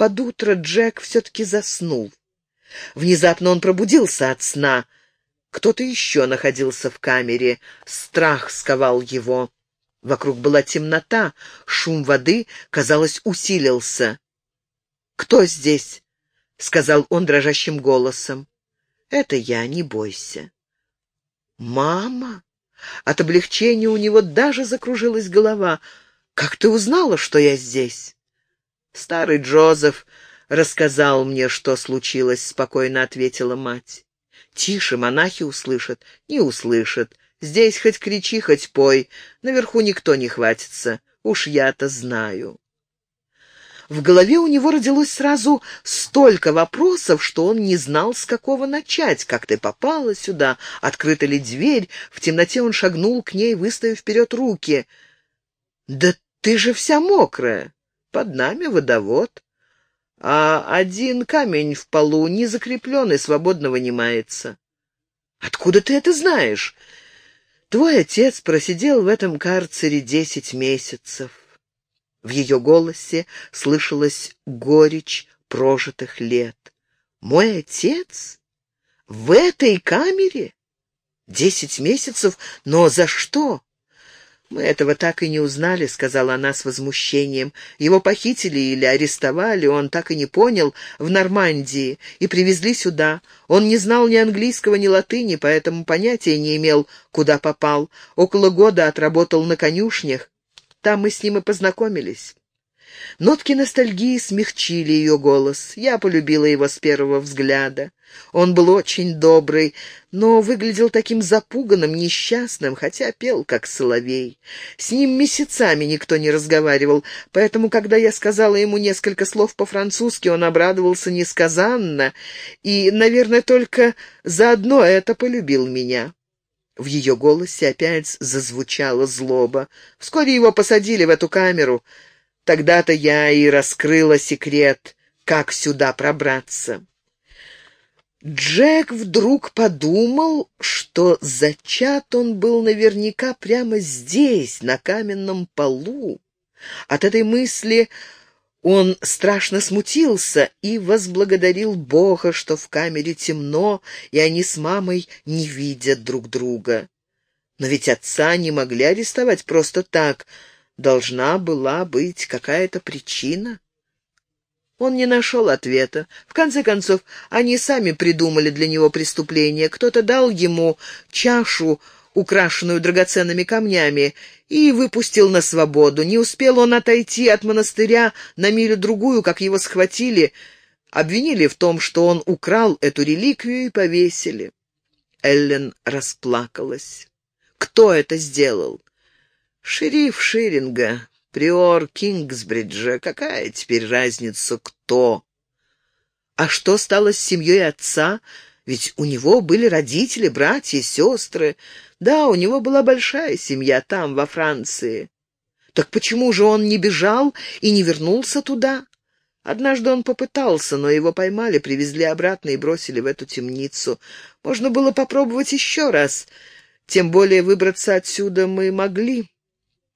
под утро Джек все-таки заснул. Внезапно он пробудился от сна. Кто-то еще находился в камере. Страх сковал его. Вокруг была темнота, шум воды, казалось, усилился. «Кто здесь?» — сказал он дрожащим голосом. «Это я, не бойся». «Мама?» От облегчения у него даже закружилась голова. «Как ты узнала, что я здесь?» «Старый Джозеф рассказал мне, что случилось», — спокойно ответила мать. «Тише, монахи услышат». «Не услышат. Здесь хоть кричи, хоть пой. Наверху никто не хватится. Уж я-то знаю». В голове у него родилось сразу столько вопросов, что он не знал, с какого начать. Как ты попала сюда? Открыта ли дверь? В темноте он шагнул к ней, выставив вперед руки. «Да ты же вся мокрая!» Под нами водовод. А один камень в полу не закреплен и свободно вынимается. Откуда ты это знаешь? Твой отец просидел в этом карцере десять месяцев. В ее голосе слышалась горечь прожитых лет. Мой отец? В этой камере? Десять месяцев? Но за что? «Мы этого так и не узнали», — сказала она с возмущением. «Его похитили или арестовали, он так и не понял, в Нормандии, и привезли сюда. Он не знал ни английского, ни латыни, поэтому понятия не имел, куда попал. Около года отработал на конюшнях. Там мы с ним и познакомились». Нотки ностальгии смягчили ее голос. Я полюбила его с первого взгляда. Он был очень добрый, но выглядел таким запуганным, несчастным, хотя пел, как соловей. С ним месяцами никто не разговаривал, поэтому, когда я сказала ему несколько слов по-французски, он обрадовался несказанно и, наверное, только заодно это полюбил меня. В ее голосе опять зазвучала злоба. Вскоре его посадили в эту камеру — Тогда-то я и раскрыла секрет, как сюда пробраться. Джек вдруг подумал, что зачат он был наверняка прямо здесь, на каменном полу. От этой мысли он страшно смутился и возблагодарил Бога, что в камере темно, и они с мамой не видят друг друга. Но ведь отца не могли арестовать просто так — Должна была быть какая-то причина. Он не нашел ответа. В конце концов, они сами придумали для него преступление. Кто-то дал ему чашу, украшенную драгоценными камнями, и выпустил на свободу. Не успел он отойти от монастыря на милю-другую, как его схватили, обвинили в том, что он украл эту реликвию и повесили. Эллен расплакалась. Кто это сделал? Шериф Ширинга, приор Кингсбриджа, какая теперь разница, кто? А что стало с семьей отца? Ведь у него были родители, братья, сестры. Да, у него была большая семья там, во Франции. Так почему же он не бежал и не вернулся туда? Однажды он попытался, но его поймали, привезли обратно и бросили в эту темницу. Можно было попробовать еще раз. Тем более выбраться отсюда мы могли.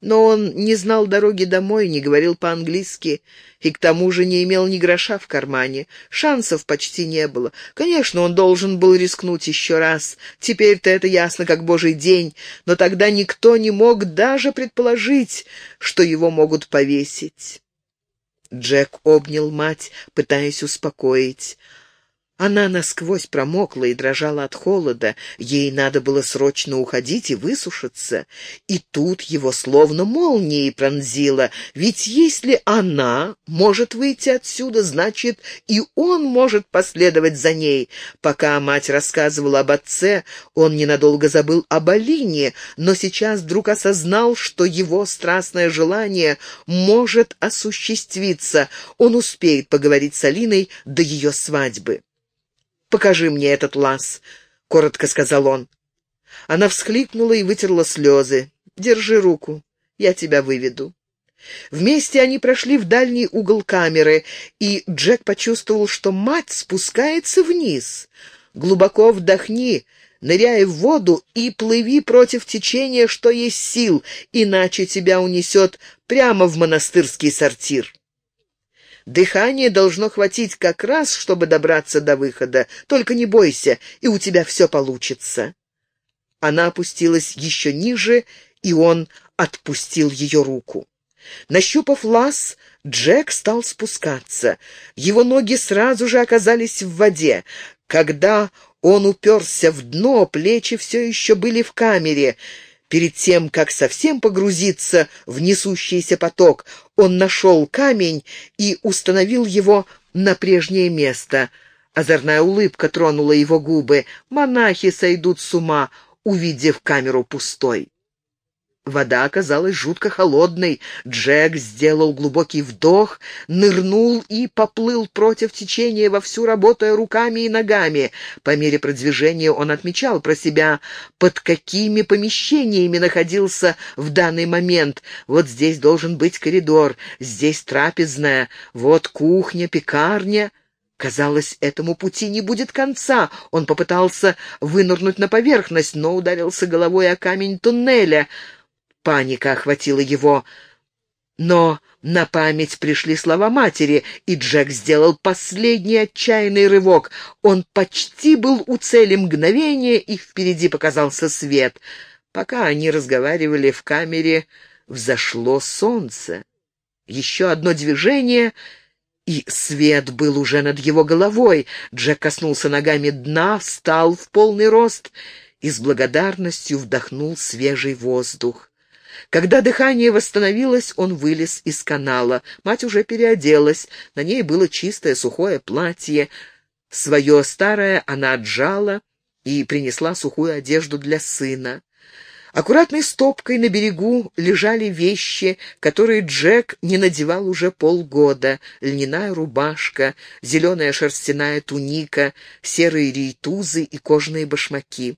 Но он не знал дороги домой, не говорил по-английски и к тому же не имел ни гроша в кармане. Шансов почти не было. Конечно, он должен был рискнуть еще раз. Теперь-то это ясно, как божий день, но тогда никто не мог даже предположить, что его могут повесить. Джек обнял мать, пытаясь успокоить. Она насквозь промокла и дрожала от холода. Ей надо было срочно уходить и высушиться. И тут его словно молнией пронзило. Ведь если она может выйти отсюда, значит, и он может последовать за ней. Пока мать рассказывала об отце, он ненадолго забыл об Алине, но сейчас вдруг осознал, что его страстное желание может осуществиться. Он успеет поговорить с Алиной до ее свадьбы. «Покажи мне этот лаз», — коротко сказал он. Она всхлипнула и вытерла слезы. «Держи руку, я тебя выведу». Вместе они прошли в дальний угол камеры, и Джек почувствовал, что мать спускается вниз. «Глубоко вдохни», ныряй в воду и плыви против течения, что есть сил, иначе тебя унесет прямо в монастырский сортир. Дыхание должно хватить как раз, чтобы добраться до выхода. Только не бойся, и у тебя все получится». Она опустилась еще ниже, и он отпустил ее руку. Нащупав лаз, Джек стал спускаться. Его ноги сразу же оказались в воде. Когда он уперся в дно, плечи все еще были в камере. Перед тем, как совсем погрузиться в несущийся поток, он нашел камень и установил его на прежнее место. Озорная улыбка тронула его губы. Монахи сойдут с ума, увидев камеру пустой. Вода оказалась жутко холодной. Джек сделал глубокий вдох, нырнул и поплыл против течения, вовсю работая руками и ногами. По мере продвижения он отмечал про себя, под какими помещениями находился в данный момент. Вот здесь должен быть коридор, здесь трапезная, вот кухня, пекарня. Казалось, этому пути не будет конца. Он попытался вынырнуть на поверхность, но ударился головой о камень туннеля — Паника охватила его. Но на память пришли слова матери, и Джек сделал последний отчаянный рывок. Он почти был у цели мгновения, и впереди показался свет. Пока они разговаривали в камере, взошло солнце. Еще одно движение, и свет был уже над его головой. Джек коснулся ногами дна, встал в полный рост и с благодарностью вдохнул свежий воздух. Когда дыхание восстановилось, он вылез из канала. Мать уже переоделась, на ней было чистое сухое платье. Свое старое она отжала и принесла сухую одежду для сына. Аккуратной стопкой на берегу лежали вещи, которые Джек не надевал уже полгода. Льняная рубашка, зеленая шерстяная туника, серые рейтузы и кожаные башмаки.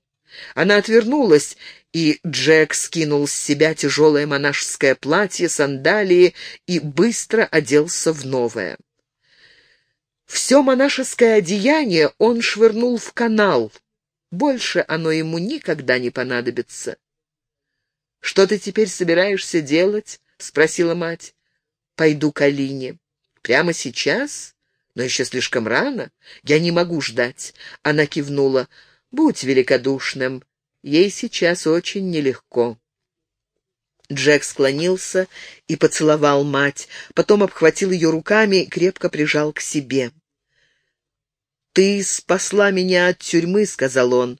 Она отвернулась, и Джек скинул с себя тяжелое монашеское платье, сандалии и быстро оделся в новое. Все монашеское одеяние он швырнул в канал. Больше оно ему никогда не понадобится. «Что ты теперь собираешься делать?» — спросила мать. «Пойду к Алине». «Прямо сейчас? Но еще слишком рано. Я не могу ждать». Она кивнула. Будь великодушным, ей сейчас очень нелегко». Джек склонился и поцеловал мать, потом обхватил ее руками и крепко прижал к себе. «Ты спасла меня от тюрьмы», — сказал он,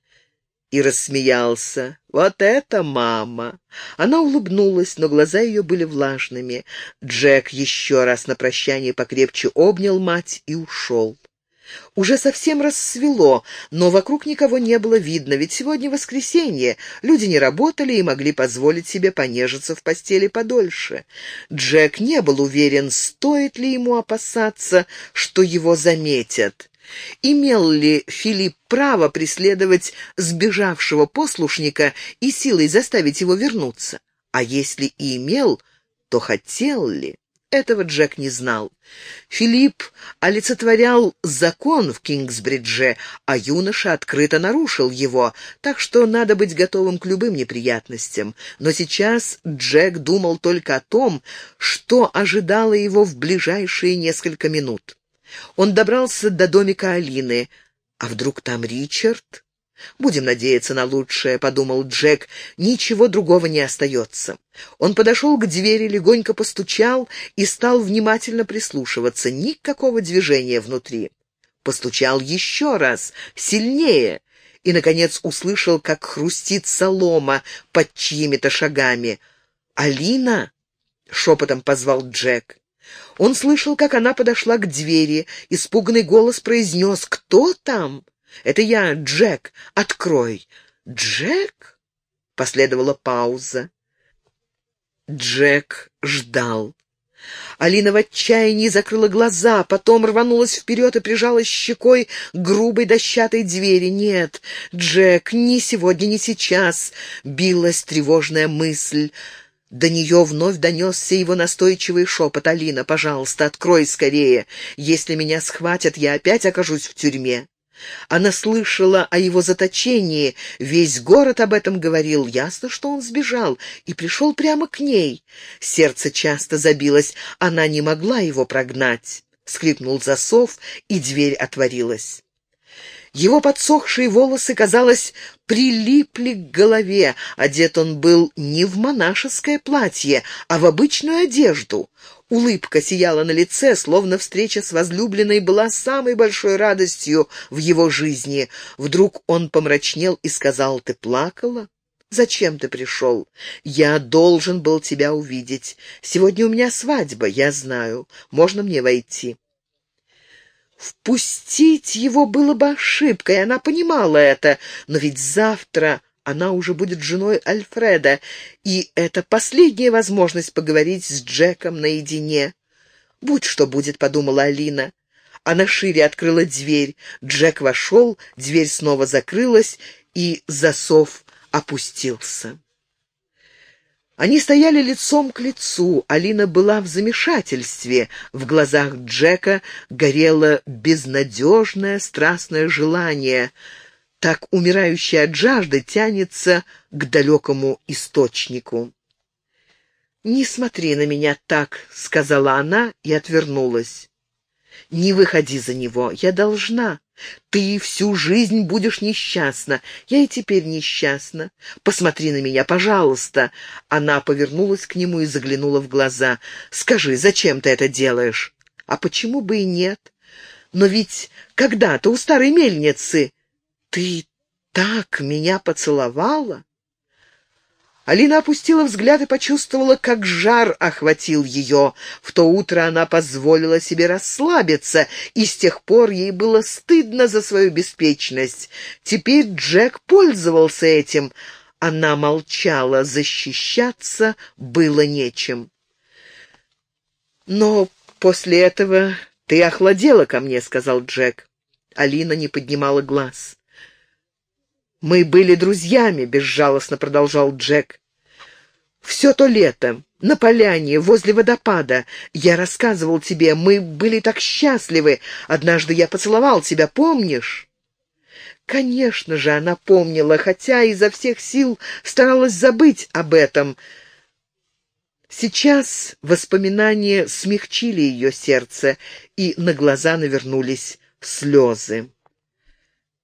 и рассмеялся. «Вот это мама!» Она улыбнулась, но глаза ее были влажными. Джек еще раз на прощание покрепче обнял мать и ушел. Уже совсем рассвело, но вокруг никого не было видно, ведь сегодня воскресенье, люди не работали и могли позволить себе понежиться в постели подольше. Джек не был уверен, стоит ли ему опасаться, что его заметят. Имел ли Филипп право преследовать сбежавшего послушника и силой заставить его вернуться? А если и имел, то хотел ли? Этого Джек не знал. Филипп олицетворял закон в Кингсбридже, а юноша открыто нарушил его, так что надо быть готовым к любым неприятностям. Но сейчас Джек думал только о том, что ожидало его в ближайшие несколько минут. Он добрался до домика Алины. А вдруг там Ричард? «Будем надеяться на лучшее», — подумал Джек. «Ничего другого не остается». Он подошел к двери, легонько постучал и стал внимательно прислушиваться. Никакого движения внутри. Постучал еще раз, сильнее, и, наконец, услышал, как хрустит солома под чьими-то шагами. «Алина?» — шепотом позвал Джек. Он слышал, как она подошла к двери. Испуганный голос произнес «Кто там?» «Это я, Джек. Открой». «Джек?» — последовала пауза. Джек ждал. Алина в отчаянии закрыла глаза, потом рванулась вперед и прижалась щекой к грубой дощатой двери. «Нет, Джек, ни сегодня, ни сейчас!» — билась тревожная мысль. До нее вновь донесся его настойчивый шепот. «Алина, пожалуйста, открой скорее. Если меня схватят, я опять окажусь в тюрьме». Она слышала о его заточении, весь город об этом говорил. Ясно, что он сбежал и пришел прямо к ней. Сердце часто забилось, она не могла его прогнать. скрипнул засов, и дверь отворилась. Его подсохшие волосы, казалось, прилипли к голове. Одет он был не в монашеское платье, а в обычную одежду. Улыбка сияла на лице, словно встреча с возлюбленной была самой большой радостью в его жизни. Вдруг он помрачнел и сказал, «Ты плакала?» «Зачем ты пришел? Я должен был тебя увидеть. Сегодня у меня свадьба, я знаю. Можно мне войти?» Впустить его было бы ошибкой, она понимала это, но ведь завтра она уже будет женой Альфреда, и это последняя возможность поговорить с Джеком наедине. «Будь что будет», — подумала Алина. Она шире открыла дверь. Джек вошел, дверь снова закрылась, и засов опустился. Они стояли лицом к лицу. Алина была в замешательстве. В глазах Джека горело безнадежное страстное желание. Так умирающий от жажды тянется к далекому источнику. «Не смотри на меня так», — сказала она и отвернулась. «Не выходи за него, я должна. Ты всю жизнь будешь несчастна. Я и теперь несчастна. Посмотри на меня, пожалуйста». Она повернулась к нему и заглянула в глаза. «Скажи, зачем ты это делаешь?» «А почему бы и нет? Но ведь когда-то у старой мельницы ты так меня поцеловала». Алина опустила взгляд и почувствовала, как жар охватил ее. В то утро она позволила себе расслабиться, и с тех пор ей было стыдно за свою беспечность. Теперь Джек пользовался этим. Она молчала, защищаться было нечем. «Но после этого ты охладела ко мне», — сказал Джек. Алина не поднимала глаз. «Мы были друзьями», — безжалостно продолжал Джек. «Все то лето, на поляне, возле водопада. Я рассказывал тебе, мы были так счастливы. Однажды я поцеловал тебя, помнишь?» Конечно же, она помнила, хотя изо всех сил старалась забыть об этом. Сейчас воспоминания смягчили ее сердце, и на глаза навернулись слезы.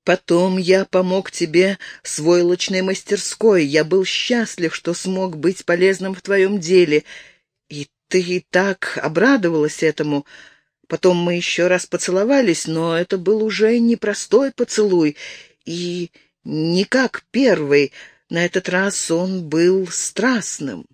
Потом я помог тебе с войлочной мастерской. Я был счастлив, что смог быть полезным в твоем деле. И ты так обрадовалась этому. Потом мы еще раз поцеловались, но это был уже непростой поцелуй. И не как первый. На этот раз он был страстным.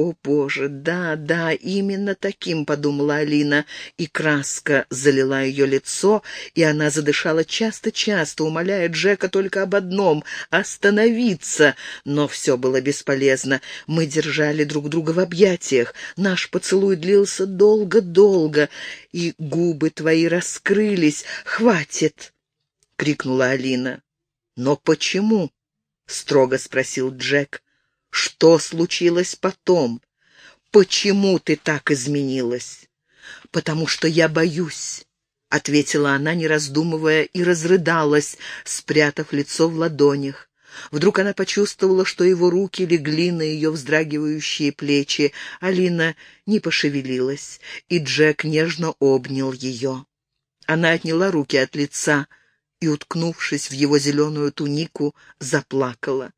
«О, Боже, да, да, именно таким», — подумала Алина, и краска залила ее лицо, и она задышала часто-часто, умоляя Джека только об одном — остановиться. Но все было бесполезно. Мы держали друг друга в объятиях. Наш поцелуй длился долго-долго, и губы твои раскрылись. «Хватит!» — крикнула Алина. «Но почему?» — строго спросил Джек. Что случилось потом? Почему ты так изменилась? Потому что я боюсь. — ответила она, не раздумывая, и разрыдалась, спрятав лицо в ладонях. Вдруг она почувствовала, что его руки легли на ее вздрагивающие плечи. Алина не пошевелилась, и Джек нежно обнял ее. Она отняла руки от лица и, уткнувшись в его зеленую тунику, заплакала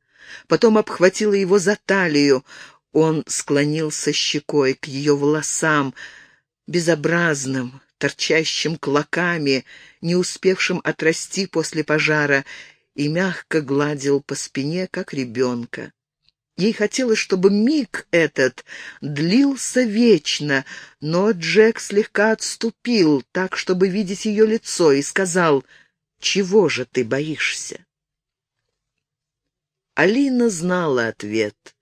потом обхватила его за талию. Он склонился щекой к ее волосам, безобразным, торчащим клоками, не успевшим отрасти после пожара, и мягко гладил по спине, как ребенка. Ей хотелось, чтобы миг этот длился вечно, но Джек слегка отступил, так, чтобы видеть ее лицо, и сказал, «Чего же ты боишься?» Алина знала ответ,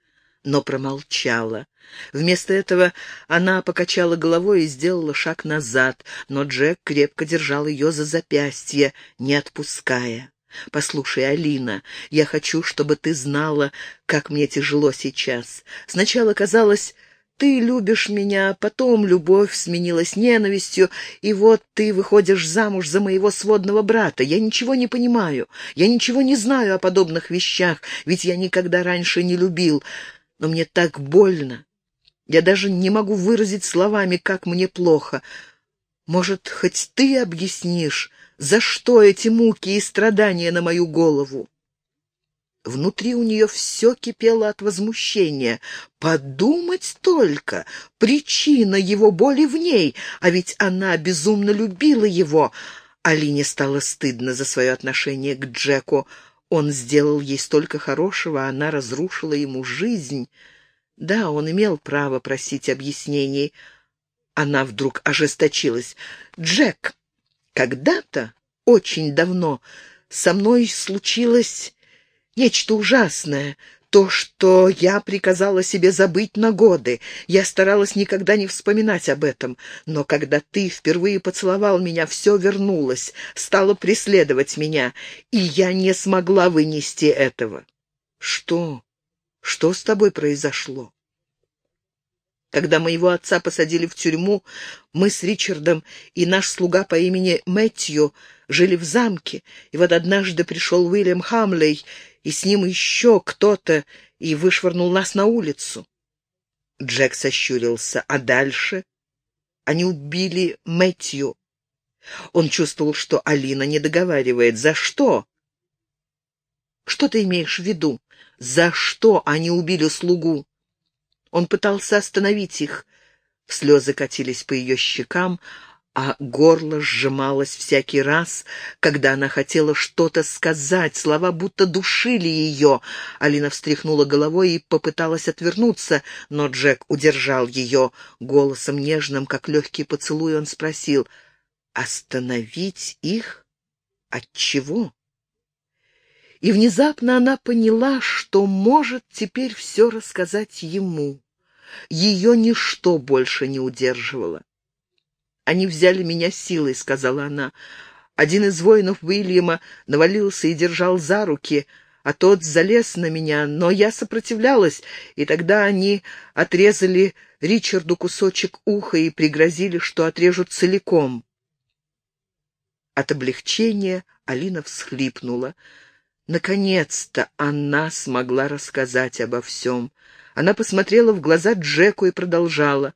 но промолчала. Вместо этого она покачала головой и сделала шаг назад, но Джек крепко держал ее за запястье, не отпуская. «Послушай, Алина, я хочу, чтобы ты знала, как мне тяжело сейчас. Сначала казалось, ты любишь меня, потом любовь сменилась ненавистью, и вот ты выходишь замуж за моего сводного брата. Я ничего не понимаю, я ничего не знаю о подобных вещах, ведь я никогда раньше не любил. Но мне так больно. Я даже не могу выразить словами, как мне плохо. Может, хоть ты объяснишь, за что эти муки и страдания на мою голову?» Внутри у нее все кипело от возмущения. Подумать только! Причина его боли в ней, а ведь она безумно любила его. Алине стало стыдно за свое отношение к Джеку. Он сделал ей столько хорошего, она разрушила ему жизнь. Да, он имел право просить объяснений. Она вдруг ожесточилась. «Джек, когда-то, очень давно, со мной случилось нечто ужасное. То, что я приказала себе забыть на годы. Я старалась никогда не вспоминать об этом. Но когда ты впервые поцеловал меня, все вернулось, стало преследовать меня, и я не смогла вынести этого. Что? Что с тобой произошло? Когда моего отца посадили в тюрьму, мы с Ричардом и наш слуга по имени Мэтью жили в замке, и вот однажды пришел Уильям Хамлей и с ним еще кто-то, и вышвырнул нас на улицу. Джек сощурился. А дальше? Они убили Мэтью. Он чувствовал, что Алина не договаривает. За что? Что ты имеешь в виду? За что они убили слугу? Он пытался остановить их. Слезы катились по ее щекам, а горло сжималось всякий раз, когда она хотела что-то сказать, слова будто душили ее. Алина встряхнула головой и попыталась отвернуться, но Джек удержал ее. Голосом нежным, как легкий поцелуй, он спросил, «Остановить их? От чего?» И внезапно она поняла, что может теперь все рассказать ему. Ее ничто больше не удерживало. «Они взяли меня силой», — сказала она. Один из воинов Уильяма навалился и держал за руки, а тот залез на меня, но я сопротивлялась, и тогда они отрезали Ричарду кусочек уха и пригрозили, что отрежут целиком. От облегчения Алина всхлипнула. Наконец-то она смогла рассказать обо всем. Она посмотрела в глаза Джеку и продолжала.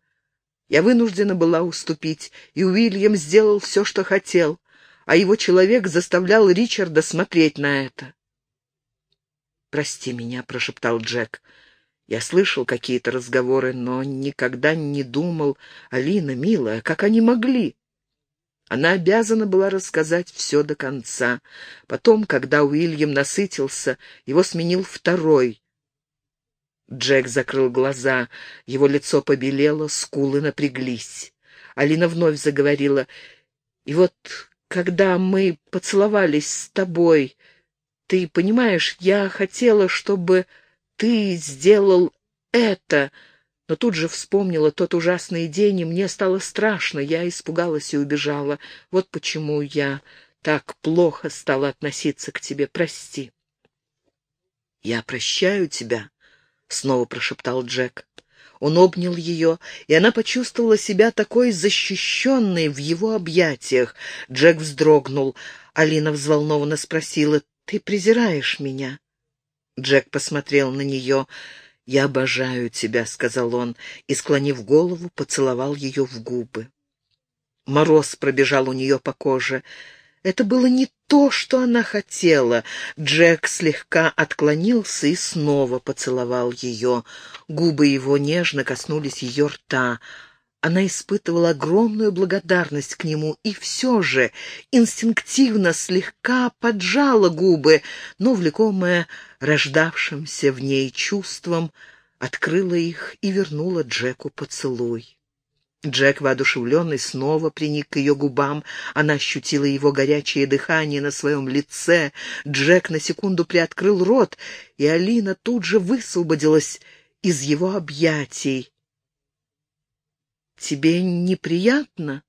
Я вынуждена была уступить, и Уильям сделал все, что хотел, а его человек заставлял Ричарда смотреть на это. «Прости меня», — прошептал Джек. «Я слышал какие-то разговоры, но никогда не думал. Алина, милая, как они могли?» Она обязана была рассказать все до конца. Потом, когда Уильям насытился, его сменил второй. Джек закрыл глаза, его лицо побелело, скулы напряглись. Алина вновь заговорила. «И вот, когда мы поцеловались с тобой, ты понимаешь, я хотела, чтобы ты сделал это, но тут же вспомнила тот ужасный день, и мне стало страшно. Я испугалась и убежала. Вот почему я так плохо стала относиться к тебе. Прости». «Я прощаю тебя», — снова прошептал Джек. Он обнял ее, и она почувствовала себя такой защищенной в его объятиях. Джек вздрогнул. Алина взволнованно спросила, «Ты презираешь меня?» Джек посмотрел на нее. «Я обожаю тебя», — сказал он, и, склонив голову, поцеловал ее в губы. Мороз пробежал у нее по коже. Это было не то, что она хотела. Джек слегка отклонился и снова поцеловал ее. Губы его нежно коснулись ее рта. Она испытывала огромную благодарность к нему и все же инстинктивно слегка поджала губы, но, влекомая рождавшимся в ней чувством, открыла их и вернула Джеку поцелуй. Джек, воодушевленный, снова приник к ее губам. Она ощутила его горячее дыхание на своем лице. Джек на секунду приоткрыл рот, и Алина тут же высвободилась из его объятий. «Тебе неприятно?»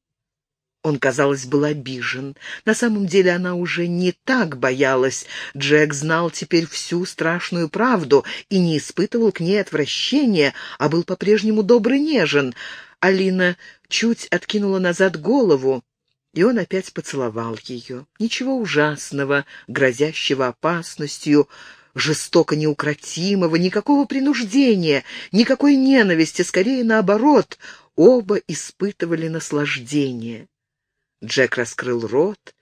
Он, казалось, был обижен. На самом деле она уже не так боялась. Джек знал теперь всю страшную правду и не испытывал к ней отвращения, а был по-прежнему добрый нежен. Алина чуть откинула назад голову, и он опять поцеловал ее. Ничего ужасного, грозящего опасностью, жестоко неукротимого, никакого принуждения, никакой ненависти, скорее наоборот, оба испытывали наслаждение. Джек раскрыл рот,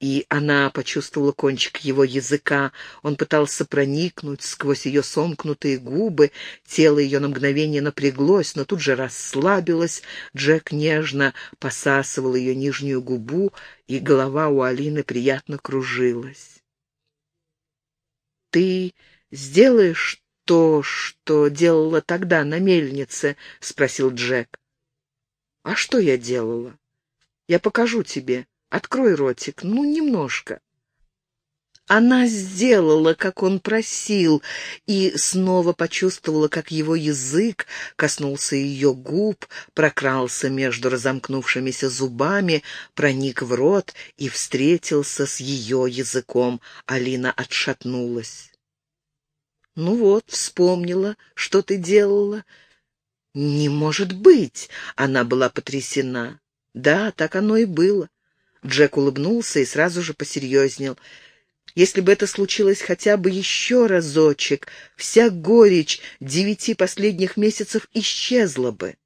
и она почувствовала кончик его языка. Он пытался проникнуть сквозь ее сомкнутые губы. Тело ее на мгновение напряглось, но тут же расслабилось. Джек нежно посасывал ее нижнюю губу, и голова у Алины приятно кружилась. «Ты сделаешь то, что делала тогда на мельнице?» — спросил Джек. «А что я делала? Я покажу тебе». Открой ротик, ну, немножко. Она сделала, как он просил, и снова почувствовала, как его язык коснулся ее губ, прокрался между разомкнувшимися зубами, проник в рот и встретился с ее языком. Алина отшатнулась. «Ну вот, вспомнила, что ты делала». «Не может быть!» — она была потрясена. «Да, так оно и было. Джек улыбнулся и сразу же посерьезнел. Если бы это случилось хотя бы еще разочек, вся горечь девяти последних месяцев исчезла бы.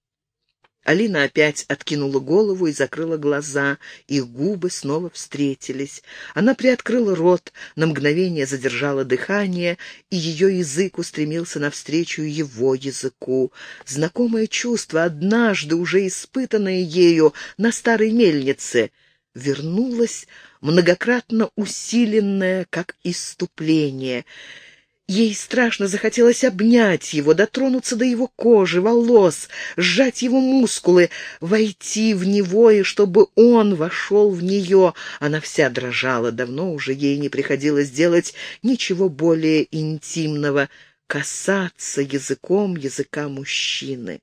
Алина опять откинула голову и закрыла глаза, их губы снова встретились. Она приоткрыла рот, на мгновение задержала дыхание, и ее язык устремился навстречу его языку. Знакомое чувство, однажды уже испытанное ею на старой мельнице — вернулась, многократно усиленная, как иступление. Ей страшно захотелось обнять его, дотронуться до его кожи, волос, сжать его мускулы, войти в него, и чтобы он вошел в нее. Она вся дрожала, давно уже ей не приходилось делать ничего более интимного — касаться языком языка мужчины.